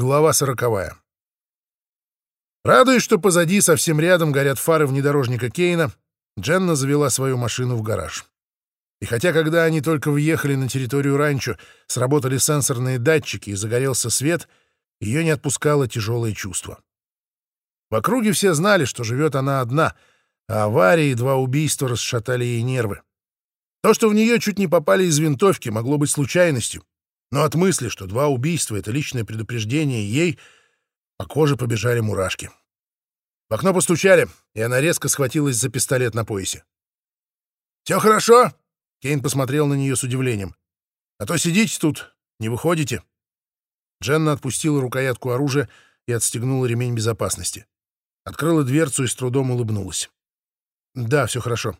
Глава сороковая. Радуясь, что позади совсем рядом горят фары внедорожника Кейна, Дженна завела свою машину в гараж. И хотя, когда они только въехали на территорию ранчо, сработали сенсорные датчики и загорелся свет, ее не отпускало тяжелое чувство. В округе все знали, что живет она одна, а аварии и два убийства расшатали ей нервы. То, что в нее чуть не попали из винтовки, могло быть случайностью, но от мысли, что два убийства — это личное предупреждение ей, по коже побежали мурашки. В окно постучали, и она резко схватилась за пистолет на поясе. «Все хорошо?» — Кейн посмотрел на нее с удивлением. «А то сидите тут, не выходите». Дженна отпустила рукоятку оружия и отстегнула ремень безопасности. Открыла дверцу и с трудом улыбнулась. «Да, все хорошо.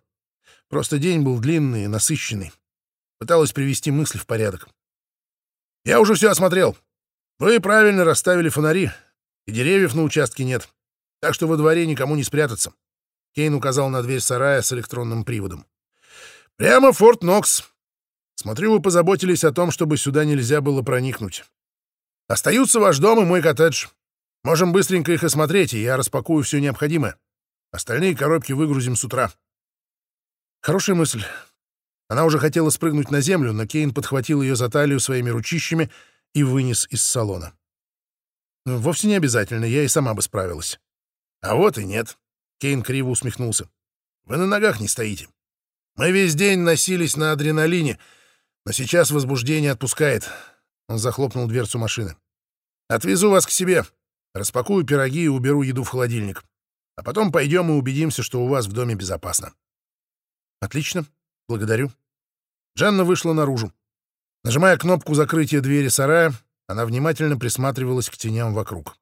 Просто день был длинный и насыщенный. Пыталась привести мысли в порядок. Я уже все осмотрел. Вы правильно расставили фонари, и деревьев на участке нет. Так что во дворе никому не спрятаться. Кейн указал на дверь сарая с электронным приводом. Прямо Форт Нокс. Смотрю, вы позаботились о том, чтобы сюда нельзя было проникнуть. Остаются ваш дом и мой коттедж. Можем быстренько их осмотреть, и я распакую все необходимое. Остальные коробки выгрузим с утра. Хорошая мысль. Она уже хотела спрыгнуть на землю, но Кейн подхватил ее за талию своими ручищами и вынес из салона. «Ну, «Вовсе не обязательно, я и сама бы справилась». «А вот и нет», — Кейн криво усмехнулся. «Вы на ногах не стоите. Мы весь день носились на адреналине, но сейчас возбуждение отпускает». Он захлопнул дверцу машины. «Отвезу вас к себе, распакую пироги и уберу еду в холодильник. А потом пойдем и убедимся, что у вас в доме безопасно». «Отлично», «Благодарю». Жанна вышла наружу. Нажимая кнопку закрытия двери сарая, она внимательно присматривалась к теням вокруг.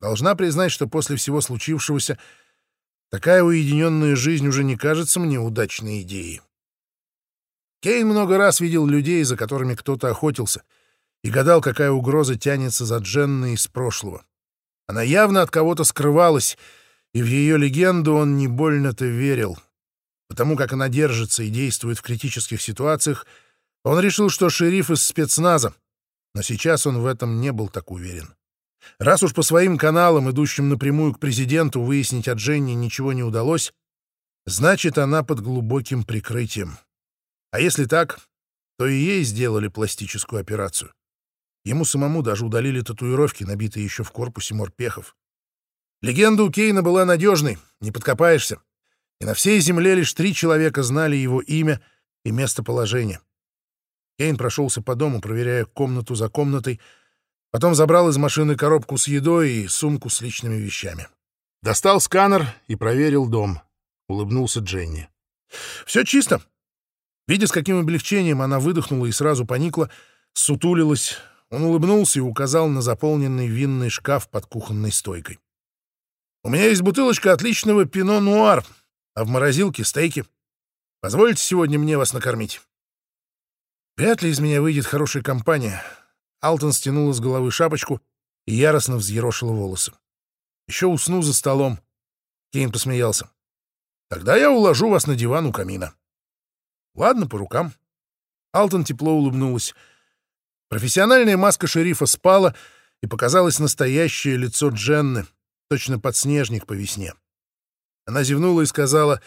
Должна признать, что после всего случившегося такая уединенная жизнь уже не кажется мне удачной идеей. Кейн много раз видел людей, за которыми кто-то охотился, и гадал, какая угроза тянется за Дженной из прошлого. Она явно от кого-то скрывалась, и в ее легенду он не больно-то верил. Потому как она держится и действует в критических ситуациях, он решил, что шериф из спецназа, но сейчас он в этом не был так уверен. Раз уж по своим каналам, идущим напрямую к президенту, выяснить от Женни ничего не удалось, значит, она под глубоким прикрытием. А если так, то и ей сделали пластическую операцию. Ему самому даже удалили татуировки, набитые еще в корпусе морпехов. Легенда у Кейна была надежной, не подкопаешься и на всей земле лишь три человека знали его имя и местоположение. Кейн прошелся по дому, проверяя комнату за комнатой, потом забрал из машины коробку с едой и сумку с личными вещами. Достал сканер и проверил дом. Улыбнулся Дженни. «Все чисто». Видя, с каким облегчением она выдохнула и сразу поникла, сутулилась, он улыбнулся и указал на заполненный винный шкаф под кухонной стойкой. «У меня есть бутылочка отличного пино-нуар а в морозилке стейки. Позвольте сегодня мне вас накормить. Вряд ли из меня выйдет хорошая компания. Алтон стянула с головы шапочку и яростно взъерошила волосы. Еще усну за столом. Кейн посмеялся. Тогда я уложу вас на диван у камина. Ладно, по рукам. Алтон тепло улыбнулась. Профессиональная маска шерифа спала, и показалось настоящее лицо Дженны, точно подснежник по весне. Она зевнула и сказала,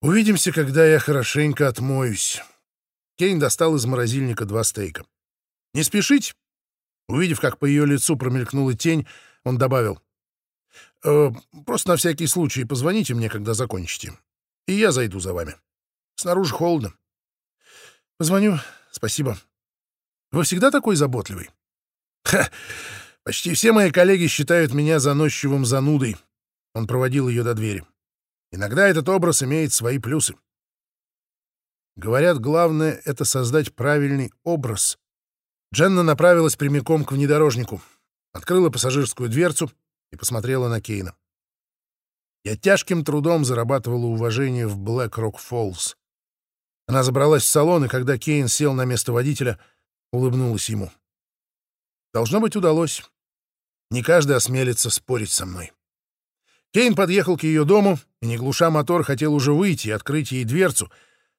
«Увидимся, когда я хорошенько отмоюсь». Кейн достал из морозильника два стейка. «Не спешить?» Увидев, как по ее лицу промелькнула тень, он добавил, «Э, «Просто на всякий случай позвоните мне, когда закончите, и я зайду за вами. Снаружи холодно». «Позвоню, спасибо. Вы всегда такой заботливый?» «Ха! Почти все мои коллеги считают меня заносчивым занудой», он проводил ее до двери. Иногда этот образ имеет свои плюсы. Говорят, главное — это создать правильный образ. Дженна направилась прямиком к внедорожнику, открыла пассажирскую дверцу и посмотрела на Кейна. Я тяжким трудом зарабатывала уважение в Блэк-Рок-Фоллс. Она забралась в салон, и когда Кейн сел на место водителя, улыбнулась ему. Должно быть, удалось. Не каждый осмелится спорить со мной. Кейн подъехал к ее дому и, не глуша мотор, хотел уже выйти и открыть ей дверцу,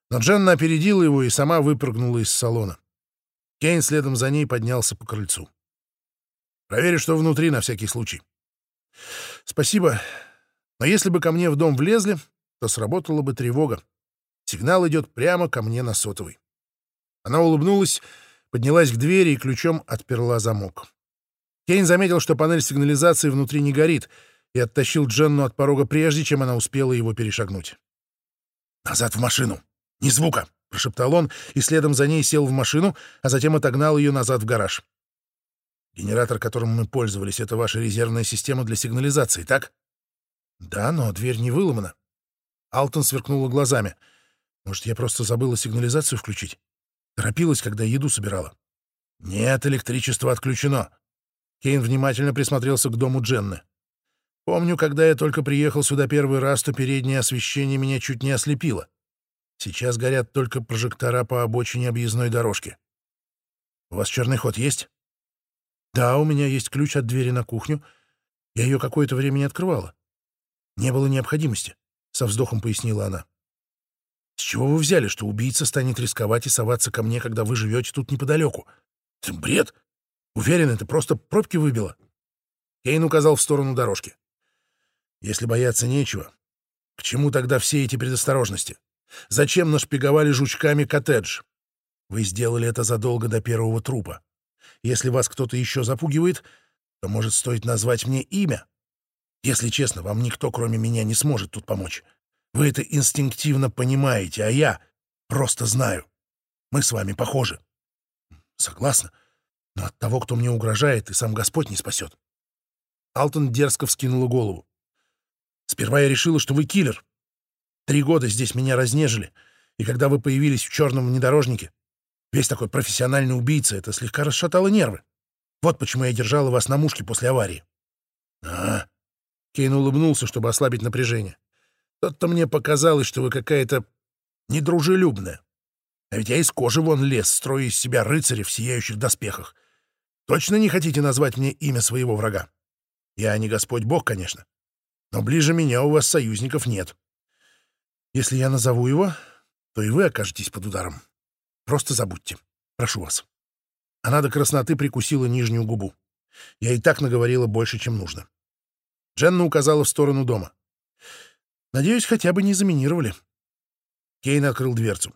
но Дженна опередила его и сама выпрыгнула из салона. Кейн следом за ней поднялся по крыльцу. Проверю, что внутри, на всякий случай. Спасибо. Но если бы ко мне в дом влезли, то сработала бы тревога. Сигнал идет прямо ко мне на сотовый. Она улыбнулась, поднялась к двери и ключом отперла замок. Кейн заметил, что панель сигнализации внутри не горит, и оттащил Дженну от порога прежде, чем она успела его перешагнуть. «Назад в машину! Ни звука!» — прошептал он, и следом за ней сел в машину, а затем отогнал ее назад в гараж. «Генератор, которым мы пользовались, — это ваша резервная система для сигнализации, так?» «Да, но дверь не выломана». Алтон сверкнула глазами. «Может, я просто забыла сигнализацию включить? Торопилась, когда еду собирала». «Нет, электричество отключено». Кейн внимательно присмотрелся к дому Дженны. Помню, когда я только приехал сюда первый раз, то переднее освещение меня чуть не ослепило. Сейчас горят только прожектора по обочине объездной дорожки. У вас черный ход есть? Да, у меня есть ключ от двери на кухню. Я ее какое-то время не открывала. Не было необходимости, — со вздохом пояснила она. С чего вы взяли, что убийца станет рисковать и соваться ко мне, когда вы живете тут неподалеку? Это бред. Уверен, это просто пробки выбило. Кейн указал в сторону дорожки. Если бояться нечего, к чему тогда все эти предосторожности? Зачем нашпиговали жучками коттедж? Вы сделали это задолго до первого трупа. Если вас кто-то еще запугивает, то, может, стоит назвать мне имя? Если честно, вам никто, кроме меня, не сможет тут помочь. Вы это инстинктивно понимаете, а я просто знаю. Мы с вами похожи. Согласна. Но от того, кто мне угрожает, и сам Господь не спасет. Алтон дерзко вскинула голову. Сперва я решила, что вы киллер. Три года здесь меня разнежили, и когда вы появились в черном внедорожнике, весь такой профессиональный убийца, это слегка расшатало нервы. Вот почему я держала вас на мушке после аварии. А, Кейн улыбнулся, чтобы ослабить напряжение. Тот-то мне показалось, что вы какая-то недружелюбная. А ведь я из кожи вон лез, строя из себя рыцаря в сияющих доспехах. Точно не хотите назвать мне имя своего врага? Я не Господь Бог, конечно. Но ближе меня у вас союзников нет. Если я назову его, то и вы окажетесь под ударом. Просто забудьте. Прошу вас. Она до красноты прикусила нижнюю губу. Я и так наговорила больше, чем нужно. Дженна указала в сторону дома. Надеюсь, хотя бы не заминировали. Кейн открыл дверцу.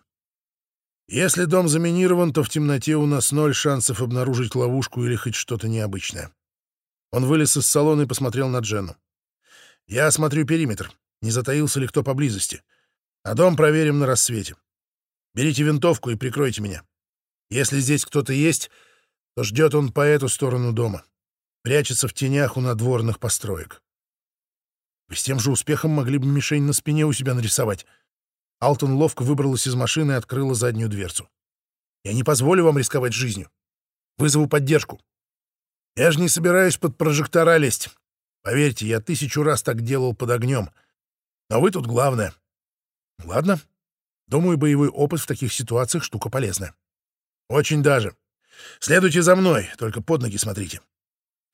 Если дом заминирован, то в темноте у нас ноль шансов обнаружить ловушку или хоть что-то необычное. Он вылез из салона и посмотрел на Дженну. Я осмотрю периметр, не затаился ли кто поблизости. А дом проверим на рассвете. Берите винтовку и прикройте меня. Если здесь кто-то есть, то ждет он по эту сторону дома. Прячется в тенях у надворных построек. Вы с тем же успехом могли бы мишень на спине у себя нарисовать. Алтон ловко выбралась из машины и открыла заднюю дверцу. Я не позволю вам рисковать жизнью. Вызову поддержку. Я же не собираюсь под прожектора лезть. Поверьте, я тысячу раз так делал под огнем. Но вы тут главное. Ладно. Думаю, боевой опыт в таких ситуациях штука полезная. Очень даже. Следуйте за мной, только под ноги смотрите.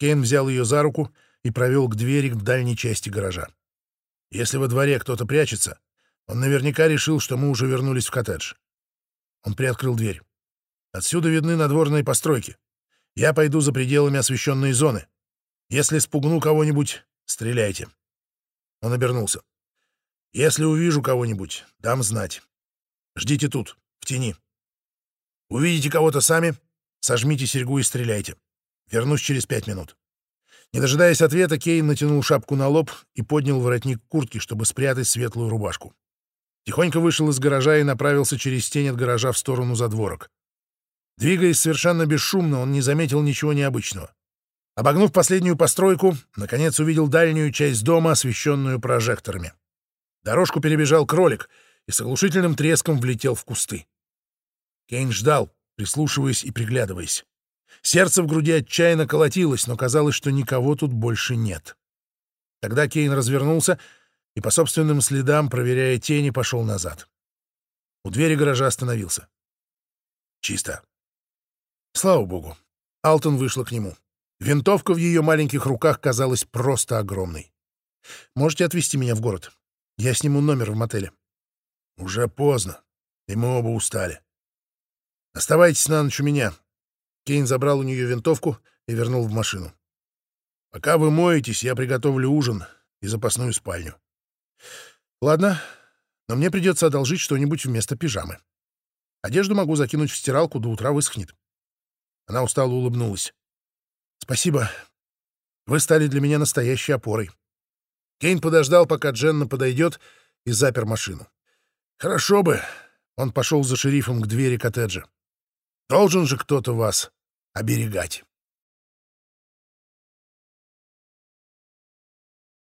Кейн взял ее за руку и провел к двери к дальней части гаража. Если во дворе кто-то прячется, он наверняка решил, что мы уже вернулись в коттедж. Он приоткрыл дверь. Отсюда видны надворные постройки. Я пойду за пределами освещенной зоны. Если спугну кого-нибудь, стреляйте. Он обернулся. Если увижу кого-нибудь, дам знать. Ждите тут, в тени. Увидите кого-то сами, сожмите серьгу и стреляйте. Вернусь через пять минут. Не дожидаясь ответа, Кейн натянул шапку на лоб и поднял воротник куртки, чтобы спрятать светлую рубашку. Тихонько вышел из гаража и направился через тень от гаража в сторону задворок. Двигаясь совершенно бесшумно, он не заметил ничего необычного. Обогнув последнюю постройку, наконец увидел дальнюю часть дома, освещенную прожекторами. Дорожку перебежал кролик и с оглушительным треском влетел в кусты. Кейн ждал, прислушиваясь и приглядываясь. Сердце в груди отчаянно колотилось, но казалось, что никого тут больше нет. Тогда Кейн развернулся и по собственным следам, проверяя тени, пошел назад. У двери гаража остановился. Чисто. Слава богу. Алтон вышла к нему. Винтовка в ее маленьких руках казалась просто огромной. «Можете отвезти меня в город? Я сниму номер в мотеле». «Уже поздно, и мы оба устали. Оставайтесь на ночь у меня». Кейн забрал у нее винтовку и вернул в машину. Пока вы моетесь, я приготовлю ужин и запасную спальню. Ладно, но мне придется одолжить что-нибудь вместо пижамы. Одежду могу закинуть в стиралку, до утра высохнет. Она устало улыбнулась. Спасибо. Вы стали для меня настоящей опорой. Кейн подождал, пока Дженна подойдет, и запер машину. Хорошо бы. Он пошел за шерифом к двери коттеджа. Должен же кто-то вас оберегать.